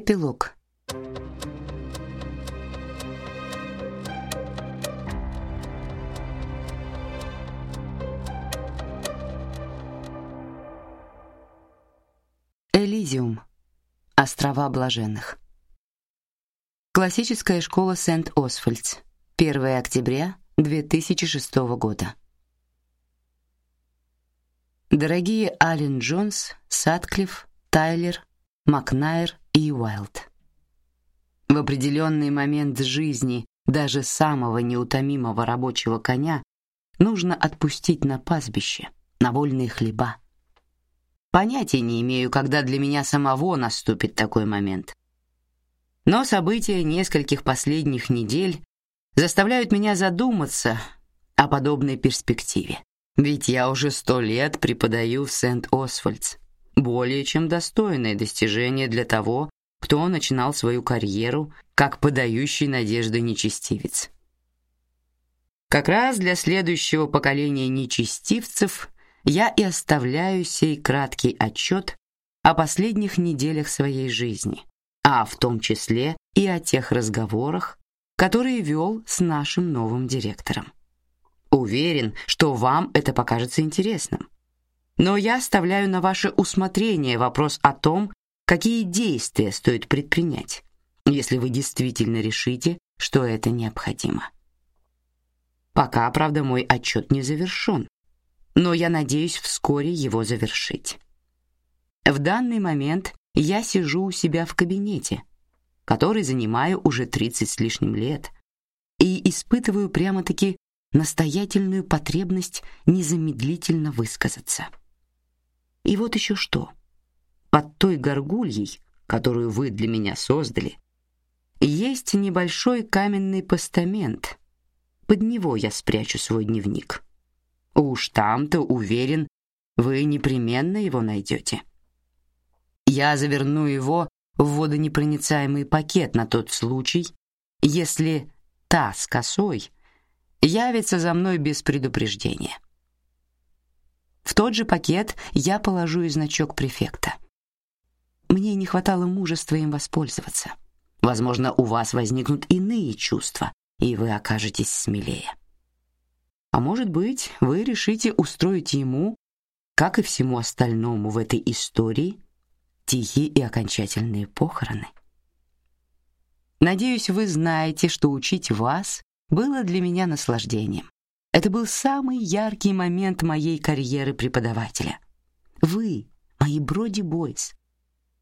Эпилог. Элизиум. Острова блаженных. Классическая школа Сент-Освальдс. 1 октября 2006 года. Дорогие Аллен Джонс, Сатклифф, Тайлер, Макнайр и Уайлд. В определенный момент жизни даже самого неутомимого рабочего коня нужно отпустить на пастбище, на вольные хлеба. Понятия не имею, когда для меня самого наступит такой момент. Но события нескольких последних недель заставляют меня задуматься о подобной перспективе. Ведь я уже сто лет преподаю в Сент-Освальдс, более чем достойное достижение для того, кто начинал свою карьеру как подающий надежды нечестивец. Как раз для следующего поколения нечестивцев я и оставляю сей краткий отчет о последних неделях своей жизни, а в том числе и о тех разговорах, которые вел с нашим новым директором. Уверен, что вам это покажется интересным. Но я оставляю на ваше усмотрение вопрос о том, какие действия стоит предпринять, если вы действительно решите, что это необходимо. Пока, правда, мой отчет не завершен, но я надеюсь вскоре его завершить. В данный момент я сижу у себя в кабинете, который занимаю уже 30 с лишним лет, и испытываю прямо-таки настоятельную потребность незамедлительно высказаться. И вот еще что. Под той горгульей, которую вы для меня создали, есть небольшой каменный постамент. Под него я спрячу свой дневник. Уж там-то, уверен, вы непременно его найдете. Я заверну его в водонепроницаемый пакет на тот случай, если та с косой явится за мной без предупреждения. Тот же пакет я положу и значок префекта. Мне не хватало мужества им воспользоваться. Возможно, у вас возникнут иные чувства, и вы окажетесь смелее. А может быть, вы решите устроить ему, как и всему остальному в этой истории, тихие и окончательные похороны. Надеюсь, вы знаете, что учить вас было для меня наслаждением. Это был самый яркий момент моей карьеры преподавателя. Вы, мои броди бойс,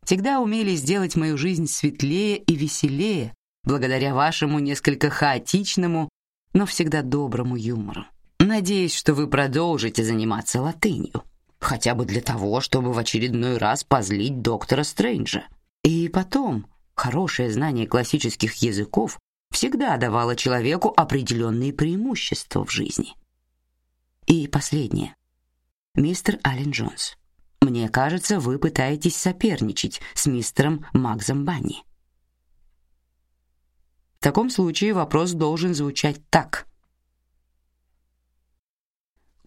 всегда умели сделать мою жизнь светлее и веселее благодаря вашему несколько хаотичному, но всегда доброму юмору. Надеюсь, что вы продолжите заниматься латынью, хотя бы для того, чтобы в очередной раз позлить доктора Стрэнджа. И потом, хорошее знание классических языков всегда давала человеку определенные преимущества в жизни. И последнее. Мистер Аллен Джонс, мне кажется, вы пытаетесь соперничать с мистером Максом Банни. В таком случае вопрос должен звучать так: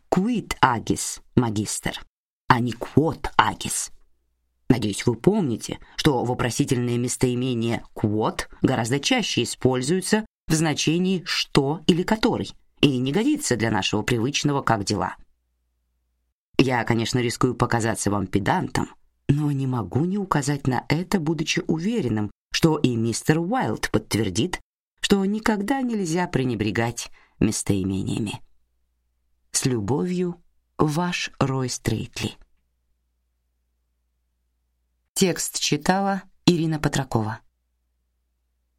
Quid agis, магистр, а не quod agis. Надеюсь, вы помните, что вопросительное местоимение quod гораздо чаще используется в значении что или который и не годится для нашего привычного как дела. Я, конечно, рискую показаться вам педантом, но не могу не указать на это, будучи уверенным, что и мистер Уайлд подтвердит, что никогда нельзя пренебрегать местоимениями. С любовью, ваш Рой Стрейтли. Текст читала Ирина Патракова.